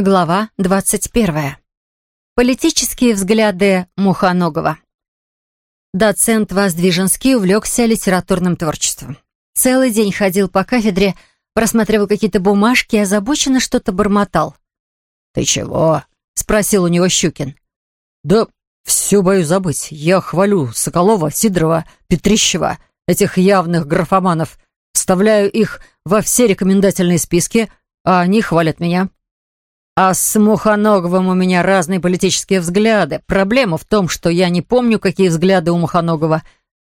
Глава 21. Политические взгляды Муханогова. Доцент Воздвиженский увлекся литературным творчеством. Целый день ходил по кафедре, просматривал какие-то бумажки и озабоченно что-то бормотал. «Ты чего?» — спросил у него Щукин. «Да все боюсь забыть. Я хвалю Соколова, Сидорова, Петрищева, этих явных графоманов, вставляю их во все рекомендательные списки, а они хвалят меня». А с Мухоноговым у меня разные политические взгляды. Проблема в том, что я не помню, какие взгляды у Мухоногова.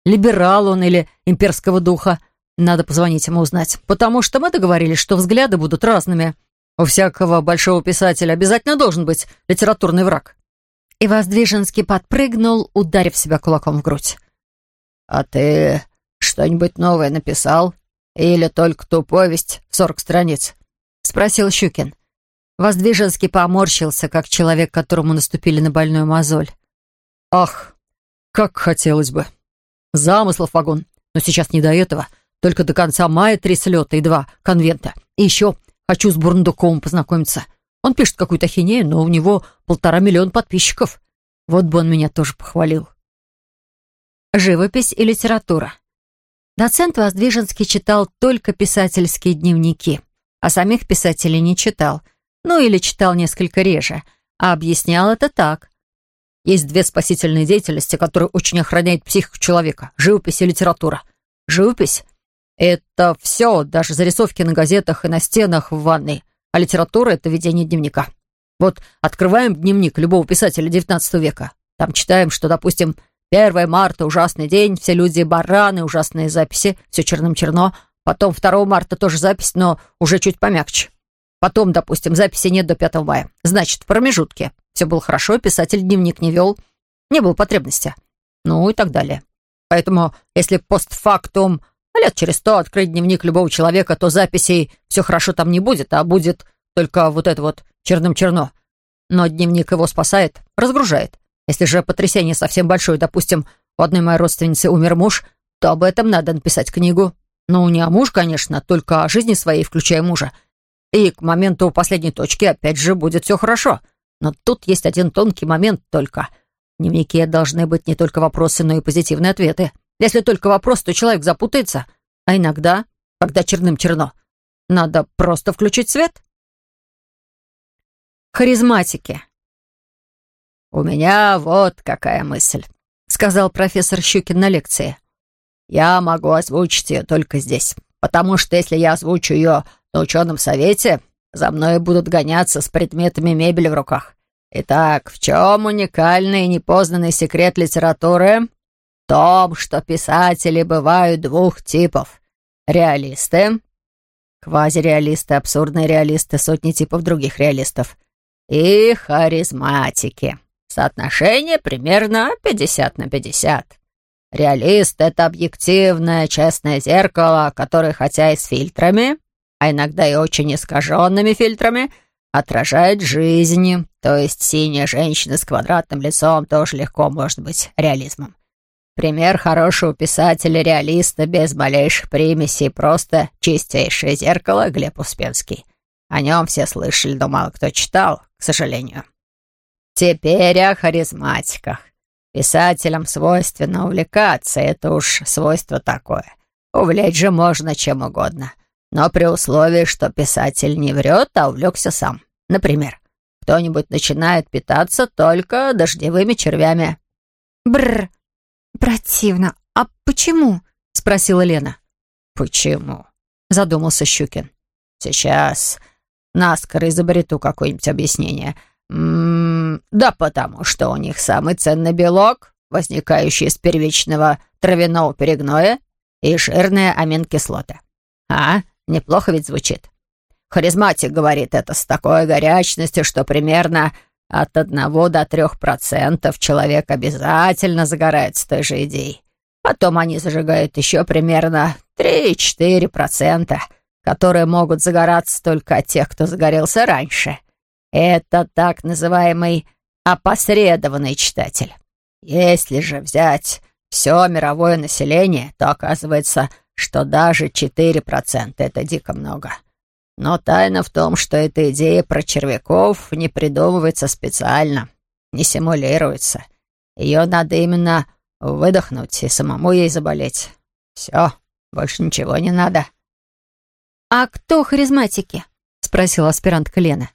Либерал он или имперского духа. Надо позвонить ему узнать. Потому что мы договорились, что взгляды будут разными. У всякого большого писателя обязательно должен быть литературный враг. И Воздвиженский подпрыгнул, ударив себя кулаком в грудь. «А ты что-нибудь новое написал? Или только ту повесть, сорок страниц?» — спросил Щукин. Воздвиженский поморщился, как человек, которому наступили на больную мозоль. «Ах, как хотелось бы! Замыслов вагон, но сейчас не до этого. Только до конца мая три слета и два конвента. И еще хочу с Бурндуковым познакомиться. Он пишет какую-то хинею, но у него полтора миллиона подписчиков. Вот бы он меня тоже похвалил». Живопись и литература. Доцент Воздвиженский читал только писательские дневники, а самих писателей не читал — ну или читал несколько реже, а объяснял это так. Есть две спасительные деятельности, которые очень охраняют психику человека — живопись и литература. Живопись — это все, даже зарисовки на газетах и на стенах в ванной, а литература — это ведение дневника. Вот открываем дневник любого писателя XIX века. Там читаем, что, допустим, 1 марта — ужасный день, все люди — бараны, ужасные записи, все черным-черно. Потом 2 марта тоже запись, но уже чуть помягче. Потом, допустим, записи нет до 5 мая. Значит, в промежутке. Все было хорошо, писатель дневник не вел. Не было потребности. Ну и так далее. Поэтому, если постфактум лет через сто открыть дневник любого человека, то записей все хорошо там не будет, а будет только вот это вот черным-черно. Но дневник его спасает, разгружает. Если же потрясение совсем большое, допустим, у одной моей родственницы умер муж, то об этом надо написать книгу. Ну, не о муж, конечно, только о жизни своей, включая мужа. И к моменту последней точки опять же будет все хорошо. Но тут есть один тонкий момент только. В дневнике должны быть не только вопросы, но и позитивные ответы. Если только вопрос, то человек запутается. А иногда, когда черным черно, надо просто включить свет. Харизматики. «У меня вот какая мысль», — сказал профессор Щукин на лекции. «Я могу озвучить ее только здесь, потому что если я озвучу ее на ученом совете за мной будут гоняться с предметами мебели в руках. Итак, в чем уникальный и непознанный секрет литературы? В том, что писатели бывают двух типов. Реалисты, квазиреалисты, абсурдные реалисты, сотни типов других реалистов. И харизматики. Соотношение примерно 50 на 50. Реалист — это объективное, честное зеркало, которое, хотя и с фильтрами, а иногда и очень искаженными фильтрами, отражает жизнь. То есть синяя женщина с квадратным лицом тоже легко может быть реализмом. Пример хорошего писателя-реалиста без малейших примесей, просто чистейшее зеркало Глеб Успенский. О нем все слышали, но мало кто читал, к сожалению. Теперь о харизматиках. Писателям свойственно увлекаться, это уж свойство такое. Увлечь же можно чем угодно но при условии, что писатель не врет, а увлекся сам. Например, кто-нибудь начинает питаться только дождевыми червями. Бррр, противно. А почему? спросила Лена. Почему? задумался Щукин. Сейчас наскоро изобрету какое-нибудь объяснение. М -м да потому что у них самый ценный белок, возникающий из первичного травяного перегноя и жирная аминокислота. А, Неплохо ведь звучит. Харизматик говорит это с такой горячностью, что примерно от одного до трех процентов человек обязательно загорается той же идеей. Потом они зажигают еще примерно 3-4 процента, которые могут загораться только от тех, кто загорелся раньше. Это так называемый опосредованный читатель. Если же взять все мировое население, то оказывается, что даже 4% — это дико много. Но тайна в том, что эта идея про червяков не придумывается специально, не симулируется. Ее надо именно выдохнуть и самому ей заболеть. Все, больше ничего не надо». «А кто харизматики?» — спросил аспирантка Лена.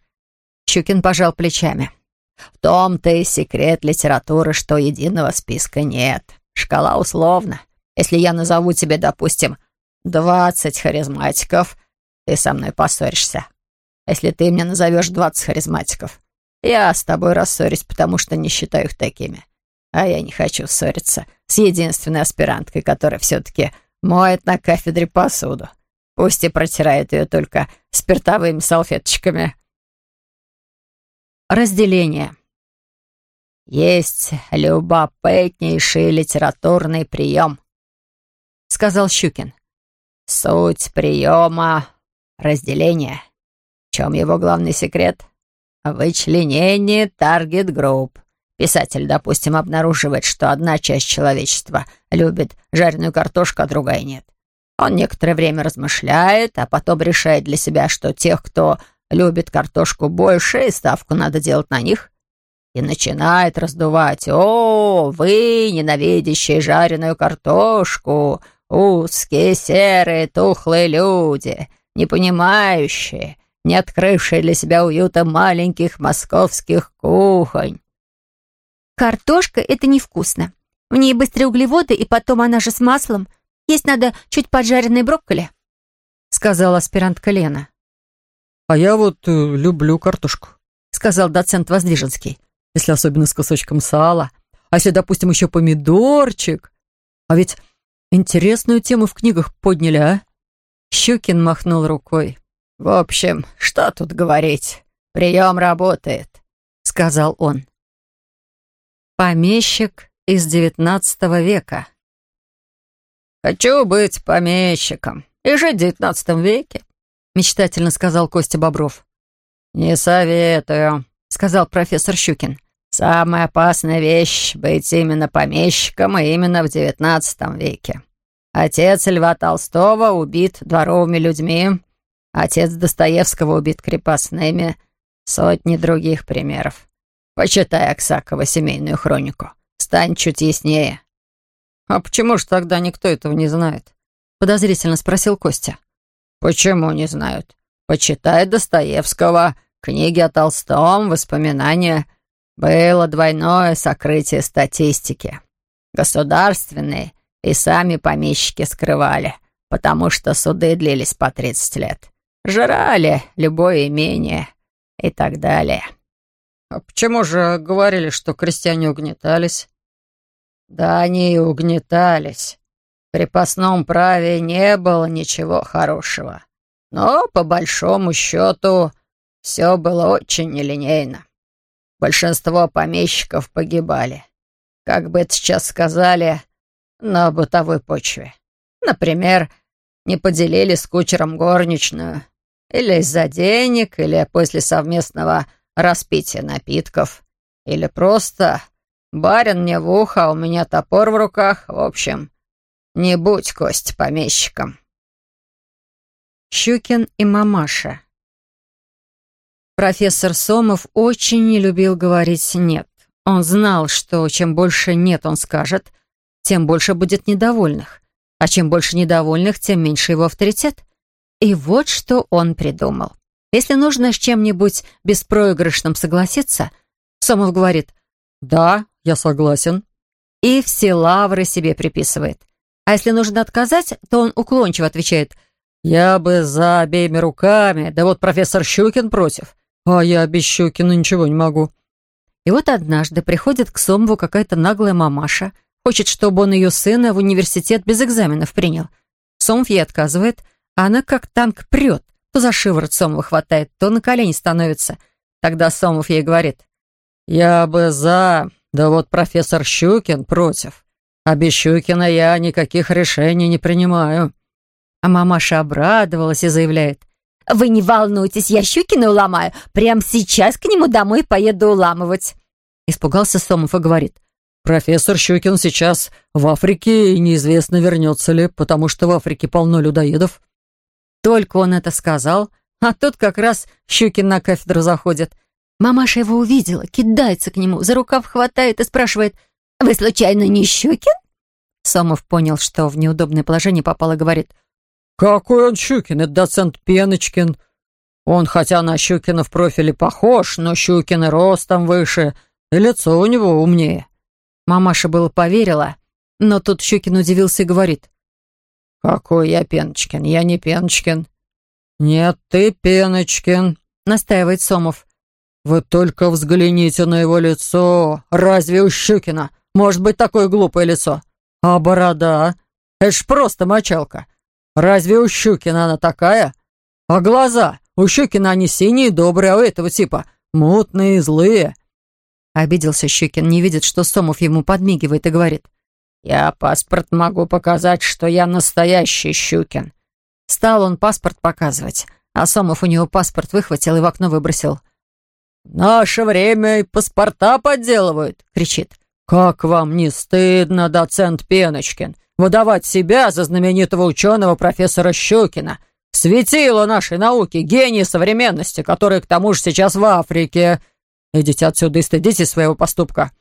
Щукин пожал плечами. «В том-то и секрет литературы, что единого списка нет. Шкала условна. Если я назову тебе, допустим, двадцать харизматиков, ты со мной поссоришься. Если ты мне назовешь двадцать харизматиков, я с тобой рассорюсь, потому что не считаю их такими. А я не хочу ссориться с единственной аспиранткой, которая все-таки моет на кафедре посуду. Пусть и протирает ее только спиртовыми салфеточками. Разделение. Есть любопытнейший литературный прием, сказал Щукин. Суть приема — разделение. В чем его главный секрет? Вычленение таргет-групп. Писатель, допустим, обнаруживает, что одна часть человечества любит жареную картошку, а другая нет. Он некоторое время размышляет, а потом решает для себя, что тех, кто любит картошку больше, и ставку надо делать на них. И начинает раздувать. «О, вы, ненавидящие жареную картошку, узкие, серые, тухлые люди, не понимающие, не открывшие для себя уюта маленьких московских кухонь». «Картошка — это невкусно. В ней быстрые углеводы, и потом она же с маслом. Есть надо чуть поджаренной брокколи», — сказала аспирантка Лена. «А я вот э, люблю картошку», — сказал доцент Воздвиженский. «Если особенно с кусочком сала. А если, допустим, еще помидорчик. А ведь интересную тему в книгах подняли, а?» Щукин махнул рукой. «В общем, что тут говорить? Прием работает», — сказал он. Помещик из девятнадцатого века. «Хочу быть помещиком. И жить в девятнадцатом веке», — мечтательно сказал Костя Бобров. «Не советую», — сказал профессор Щукин. «Самая опасная вещь — быть именно помещиком и именно в девятнадцатом веке. Отец Льва Толстого убит дворовыми людьми, отец Достоевского убит крепостными, сотни других примеров. Почитай Аксакова семейную хронику. Стань чуть яснее. «А почему же тогда никто этого не знает?» — подозрительно спросил Костя. «Почему не знают? Почитай Достоевского, книги о Толстом, воспоминания. Было двойное сокрытие статистики. Государственные и сами помещики скрывали, потому что суды длились по 30 лет. Жрали любое имение и так далее». «А почему же говорили, что крестьяне угнетались?» Да они и угнетались. В крепостном праве не было ничего хорошего. Но, по большому счету, все было очень нелинейно. Большинство помещиков погибали. Как бы это сейчас сказали, на бытовой почве. Например, не поделили с кучером горничную. Или из-за денег, или после совместного распития напитков. Или просто Барин мне в ухо, а у меня топор в руках. В общем, не будь, Кость, помещиком. Щукин и мамаша. Профессор Сомов очень не любил говорить «нет». Он знал, что чем больше «нет» он скажет, тем больше будет недовольных. А чем больше недовольных, тем меньше его авторитет. И вот что он придумал. Если нужно с чем-нибудь беспроигрышным согласиться, Сомов говорит «Да, я согласен. И все лавры себе приписывает. А если нужно отказать, то он уклончиво отвечает «Я бы за обеими руками, да вот профессор Щукин против, а я без Щукина ничего не могу». И вот однажды приходит к Сомову какая-то наглая мамаша, хочет, чтобы он ее сына в университет без экзаменов принял. Сомов ей отказывает, а она как танк прет, то за шиворот Сомова хватает, то на колени становится. Тогда Сомов ей говорит «Я бы за, да вот профессор Щукин против. А без Щукина я никаких решений не принимаю. А мамаша обрадовалась и заявляет. «Вы не волнуйтесь, я Щукина уломаю. Прямо сейчас к нему домой поеду уламывать». Испугался Сомов и говорит. «Профессор Щукин сейчас в Африке, и неизвестно, вернется ли, потому что в Африке полно людоедов». Только он это сказал, А тут как раз Щукин на кафедру заходит. Мамаша его увидела, кидается к нему, за рукав хватает и спрашивает, «Вы случайно не Щукин?» Сомов понял, что в неудобное положение попал и говорит, «Какой он Щукин? Это доцент Пеночкин. Он хотя на Щукина в профиле похож, но Щукин и ростом выше, и лицо у него умнее». Мамаша было поверила, но тут Щукин удивился и говорит, «Какой я Пеночкин? Я не Пеночкин». «Нет, ты Пеночкин», — настаивает Сомов. «Вы только взгляните на его лицо. Разве у Щукина может быть такое глупое лицо? А борода? Это ж просто мочалка. Разве у Щукина она такая? А глаза? У Щукина они синие, добрые, а у этого типа мутные, злые». Обиделся Щукин, не видит, что Сомов ему подмигивает и говорит. «Я паспорт могу показать, что я настоящий Щукин». Стал он паспорт показывать, а Сомов у него паспорт выхватил и в окно выбросил. «В наше время и паспорта подделывают!» — кричит. «Как вам не стыдно, доцент Пеночкин, выдавать себя за знаменитого ученого профессора Щукина, светило нашей науки, гений современности, который к тому же сейчас в Африке. Идите отсюда и стыдитесь своего поступка!»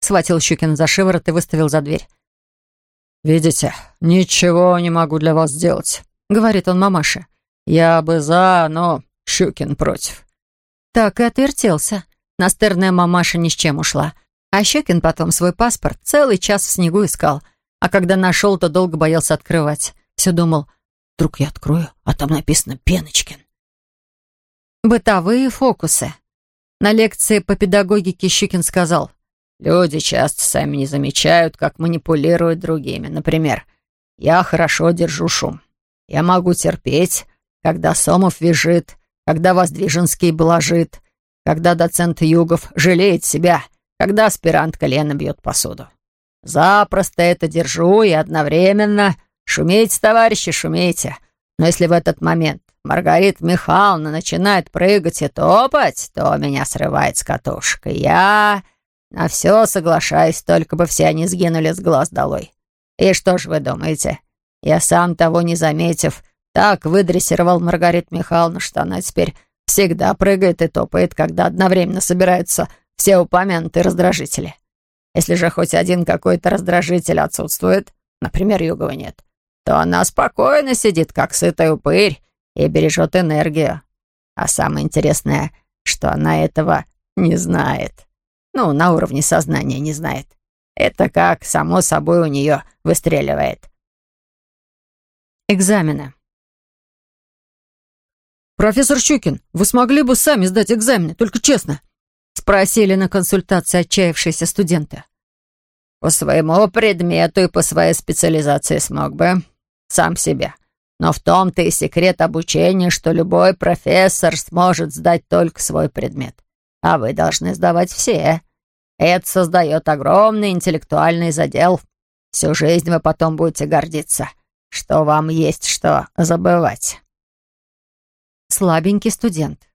Схватил Щукин за шиворот и выставил за дверь. «Видите, ничего не могу для вас сделать», — говорит он мамаше. «Я бы за, но Щукин против». Так и отвертелся. Настырная мамаша ни с чем ушла. А Щукин потом свой паспорт целый час в снегу искал. А когда нашел, то долго боялся открывать. Все думал, вдруг я открою, а там написано «Пеночкин». Бытовые фокусы. На лекции по педагогике Щукин сказал, Люди часто сами не замечают, как манипулируют другими. Например, я хорошо держу шум. Я могу терпеть, когда Сомов визжит, когда Воздвиженский блажит, когда доцент Югов жалеет себя, когда аспирантка Лена бьет посуду. Запросто это держу и одновременно шумейте, товарищи, шумейте. Но если в этот момент Маргарита Михайловна начинает прыгать и топать, то меня срывает с катушек. И я на все соглашаюсь, только бы все они сгинули с глаз долой. И что ж вы думаете? Я сам того не заметив, так выдрессировал Маргариту Михайловну, что она теперь всегда прыгает и топает, когда одновременно собираются все упомянутые раздражители. Если же хоть один какой-то раздражитель отсутствует, например, Югова нет, то она спокойно сидит, как сытый упырь, и бережет энергию. А самое интересное, что она этого не знает. Ну, на уровне сознания не знает. Это как, само собой, у нее выстреливает. Экзамены. «Профессор Щукин, вы смогли бы сами сдать экзамены, только честно?» Спросили на консультации отчаявшиеся студенты. «По своему предмету и по своей специализации смог бы. Сам себе. Но в том-то и секрет обучения, что любой профессор сможет сдать только свой предмет. А вы должны сдавать все. Это создает огромный интеллектуальный задел. Всю жизнь вы потом будете гордиться, что вам есть что забывать. Слабенький студент.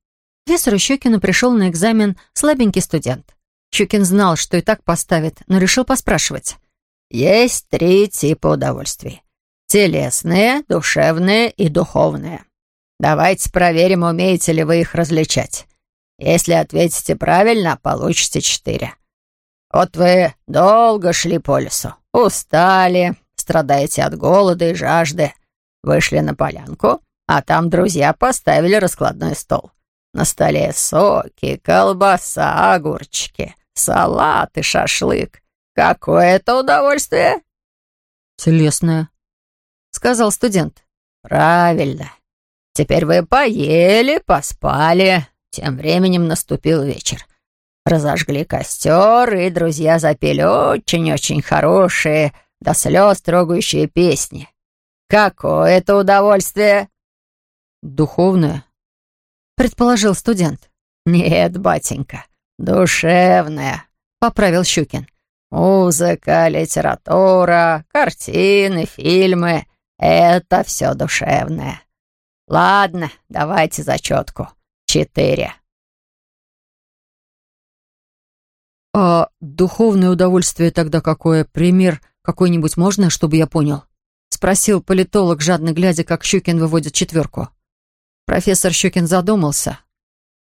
Весеру Щукину пришел на экзамен слабенький студент. Щукин знал, что и так поставит, но решил поспрашивать. Есть три типа удовольствий. Телесные, душевные и духовные. Давайте проверим, умеете ли вы их различать. Если ответите правильно, получите четыре. Вот вы долго шли по лесу, устали, страдаете от голода и жажды. Вышли на полянку, а там друзья поставили раскладной стол. На столе соки, колбаса, огурчики, салат и шашлык. Какое это удовольствие!» «Телесное», — сказал студент. «Правильно. Теперь вы поели, поспали. Тем временем наступил вечер. Разожгли костер, и друзья запели очень-очень хорошие, до слез трогающие песни. Какое это удовольствие!» «Духовное?» — предположил студент. «Нет, батенька, душевное», — поправил Щукин. «Музыка, литература, картины, фильмы — это все душевное. Ладно, давайте зачетку. Четыре». «А духовное удовольствие тогда какое? Пример какой-нибудь можно, чтобы я понял?» — спросил политолог, жадно глядя, как Щукин выводит четверку. Профессор Щукин задумался.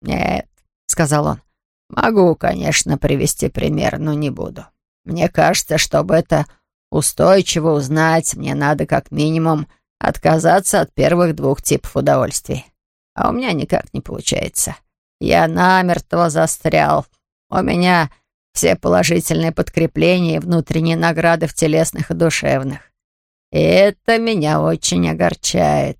«Нет», — сказал он, — «могу, конечно, привести пример, но не буду. Мне кажется, чтобы это устойчиво узнать, мне надо как минимум отказаться от первых двух типов удовольствий. А у меня никак не получается. Я намертво застрял. У меня все положительные подкрепления и внутренние награды в телесных и душевных. И это меня очень огорчает.